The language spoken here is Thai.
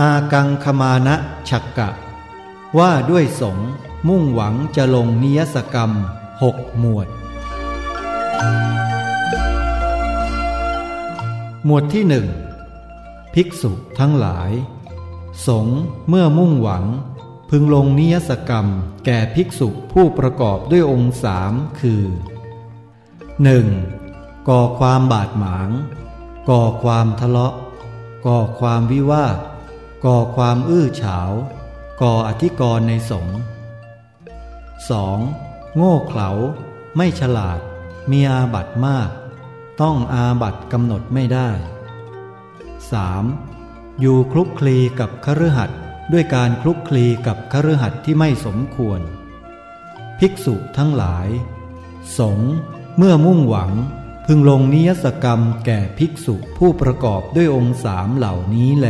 อากังคมานะฉักกะ ว่าด้วยสงมุ่งหวังจะลงนิยสกรรมหกหมวด หมวดที่หนึ่งภิกษุทั้งหลาย สงเมื่อมุ่งหวัง พึงลงนิยสกรรมแก่ภิกษุผู้ประกอบด้วยองค์สามคือ 1. ก่อความบาดหมาง ก่อความทะเลาะ ก่อความวิวาท ก่อความอื้อฉาว ก่ออธิกรณ์ในสงฆ์ 2. โง่เขลา ไม่ฉลาด มีอาบัตมาก ต้องอาบัตกำหนดไม่ได้ 3. อยู่คลุกคลีกับคฤหัสถ์ด้วยการคลุกคลีกับคฤหัสถ์ที่ไม่สมควร ภิกษุทั้งหลาย สงฆ์เมื่อมุ่งหวังพึงลงนิยสกรรมแก่ภิกษุผู้ประกอบด้วยองค์สามเหล่านี้แล